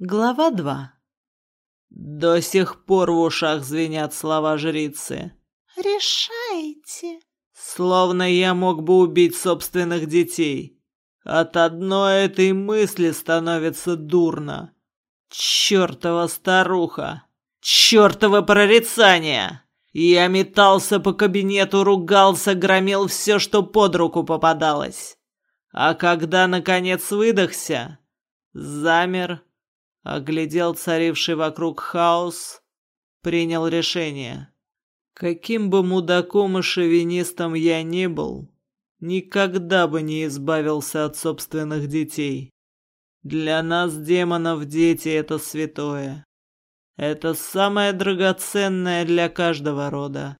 Глава 2 До сих пор в ушах звенят слова жрицы. «Решайте». Словно я мог бы убить собственных детей. От одной этой мысли становится дурно. Чёртова старуха! Чёртово прорицание! Я метался по кабинету, ругался, громил все, что под руку попадалось. А когда, наконец, выдохся, замер, оглядел царивший вокруг хаос, принял решение. Каким бы мудаком и шовинистом я ни был, никогда бы не избавился от собственных детей. Для нас, демонов, дети — это святое. Это самое драгоценное для каждого рода,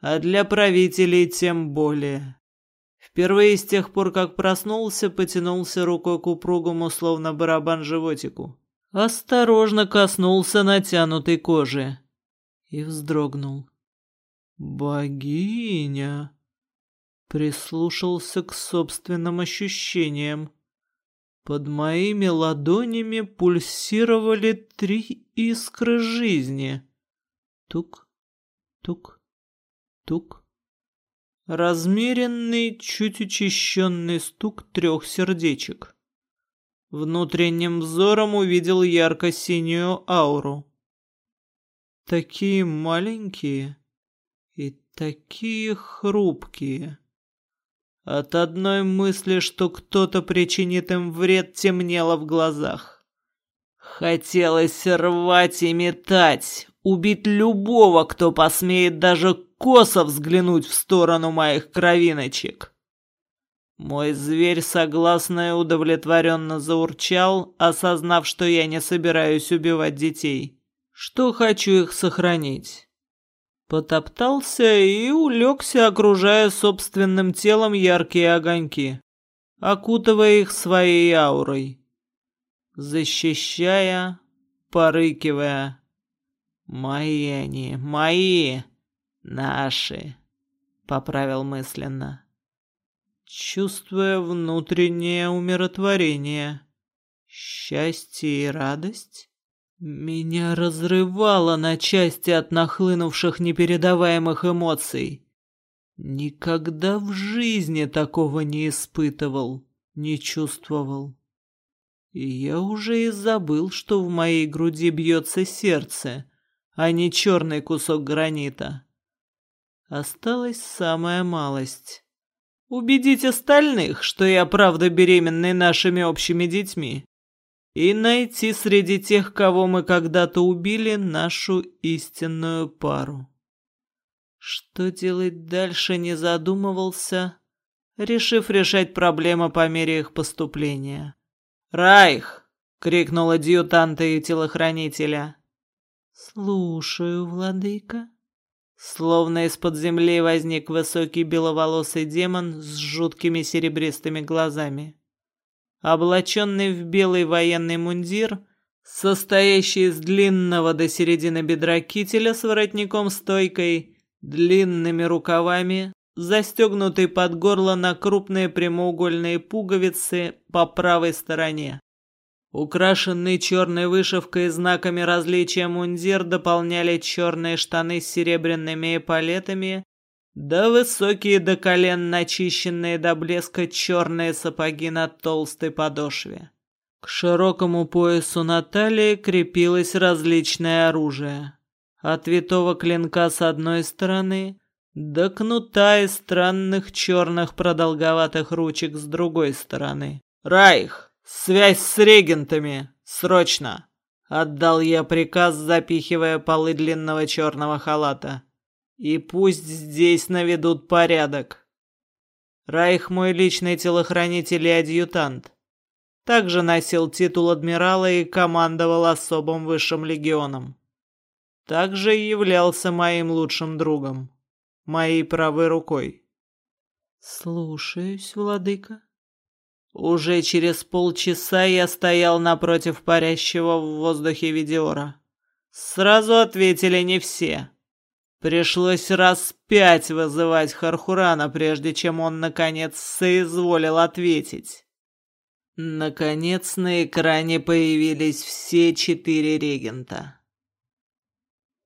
а для правителей тем более. Впервые с тех пор, как проснулся, потянулся рукой к упругому, словно барабан животику. Осторожно коснулся натянутой кожи и вздрогнул. «Богиня!» Прислушался к собственным ощущениям. Под моими ладонями пульсировали три искры жизни. Тук, тук, тук. Размеренный, чуть учащенный стук трех сердечек. Внутренним взором увидел ярко-синюю ауру. Такие маленькие и такие хрупкие. От одной мысли, что кто-то причинит им вред, темнело в глазах. Хотелось рвать и метать, убить любого, кто посмеет даже косо взглянуть в сторону моих кровиночек. Мой зверь согласно и удовлетворенно заурчал, осознав, что я не собираюсь убивать детей, что хочу их сохранить. Потоптался и улегся, окружая собственным телом яркие огоньки, окутывая их своей аурой, защищая, порыкивая. «Мои они, мои, наши», — поправил мысленно чувствуя внутреннее умиротворение, счастье и радость. Меня разрывало на части от нахлынувших непередаваемых эмоций. Никогда в жизни такого не испытывал, не чувствовал. И я уже и забыл, что в моей груди бьется сердце, а не черный кусок гранита. Осталась самая малость Убедить остальных, что я правда беременный нашими общими детьми. И найти среди тех, кого мы когда-то убили, нашу истинную пару. Что делать дальше, не задумывался, решив решать проблемы по мере их поступления. «Райх!» — крикнула адъютанта и телохранителя. «Слушаю, владыка». Словно из-под земли возник высокий беловолосый демон с жуткими серебристыми глазами. Облаченный в белый военный мундир, состоящий из длинного до середины бедра кителя с воротником-стойкой, длинными рукавами, застегнутый под горло на крупные прямоугольные пуговицы по правой стороне. Украшенный черной вышивкой и знаками различия мундир дополняли черные штаны с серебряными эполетами, да высокие до колен начищенные до блеска черные сапоги на толстой подошве. К широкому поясу на талии крепилось различное оружие. От витого клинка с одной стороны до кнута из странных черных продолговатых ручек с другой стороны. «Райх!» «Связь с регентами! Срочно!» Отдал я приказ, запихивая полы длинного черного халата. «И пусть здесь наведут порядок!» Райх мой личный телохранитель и адъютант. Также носил титул адмирала и командовал особым высшим легионом. Также являлся моим лучшим другом, моей правой рукой. «Слушаюсь, владыка», уже через полчаса я стоял напротив парящего в воздухе Видеора. Сразу ответили не все. Пришлось раз пять вызывать Хархурана, прежде чем он, наконец, соизволил ответить. Наконец на экране появились все четыре регента.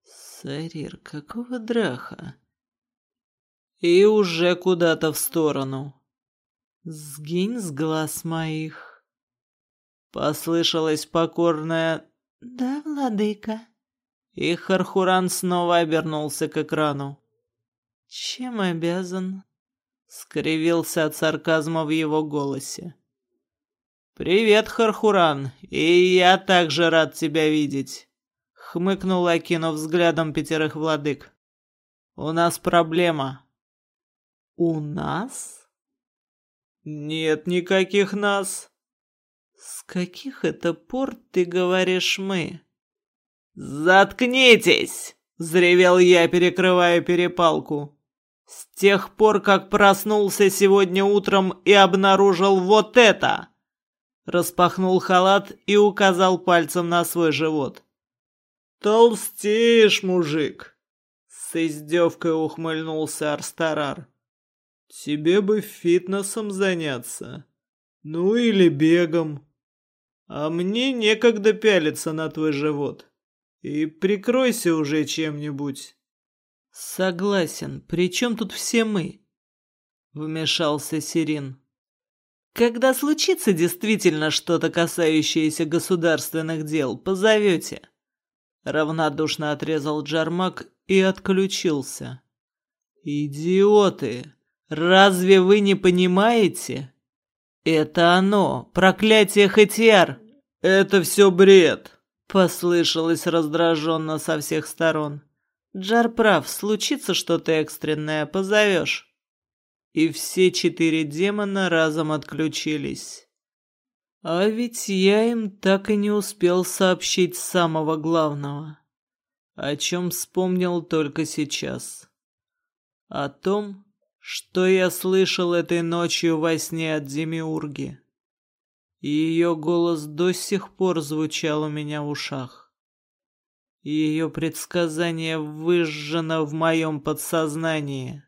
Сарир, какого драха? И уже куда-то в сторону. Сгинь с глаз моих. Послышалось покорное «Да, владыка». И Хархуран снова обернулся к экрану. «Чем обязан?» Скривился от сарказма в его голосе. «Привет, Хархуран, и я также рад тебя видеть», — хмыкнул, окинув взглядом пятерых владык. «У нас проблема». «У нас?» «Нет никаких нас». «С каких это пор ты говоришь «мы»?» «Заткнитесь!» — взревел я, перекрывая перепалку. «С тех пор, как проснулся сегодня утром и обнаружил вот это!» Распахнул халат и указал пальцем на свой живот. «Толстеешь, мужик!» С издевкой ухмыльнулся Арстарар. «Тебе бы фитнесом заняться. Ну или бегом. А мне некогда пялиться на твой живот. И прикройся уже чем-нибудь». «Согласен. При чем тут все мы?» Вмешался Сирин. Когда случится действительно что-то, касающееся государственных дел, позовете. Равнодушно отрезал Джармак и отключился. Идиоты! Разве вы не понимаете? Это оно, проклятие Хатиар. Это все бред, послышалось раздраженно со всех сторон. Джар прав, случится что-то экстренное, позовешь и все четыре демона разом отключились. А ведь я им так и не успел сообщить самого главного, о чем вспомнил только сейчас. О том, что я слышал этой ночью во сне от Демиурги. Ее голос до сих пор звучал у меня в ушах. Ее предсказание выжжено в моем подсознании.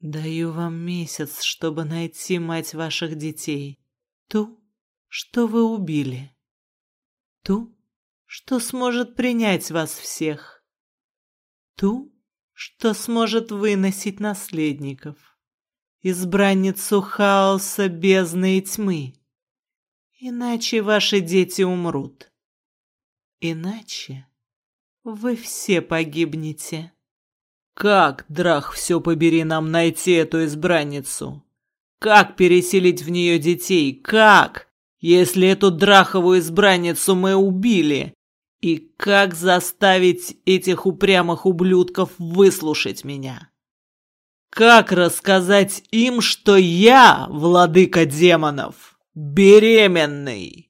Даю вам месяц, чтобы найти мать ваших детей. Ту, что вы убили. Ту, что сможет принять вас всех. Ту, что сможет выносить наследников. Избранницу хаоса, бездны и тьмы. Иначе ваши дети умрут. Иначе вы все погибнете. Как, Драх, все побери, нам найти эту избранницу? Как переселить в нее детей? Как? Если эту Драховую избранницу мы убили? И как заставить этих упрямых ублюдков выслушать меня? Как рассказать им, что я, владыка демонов, беременный?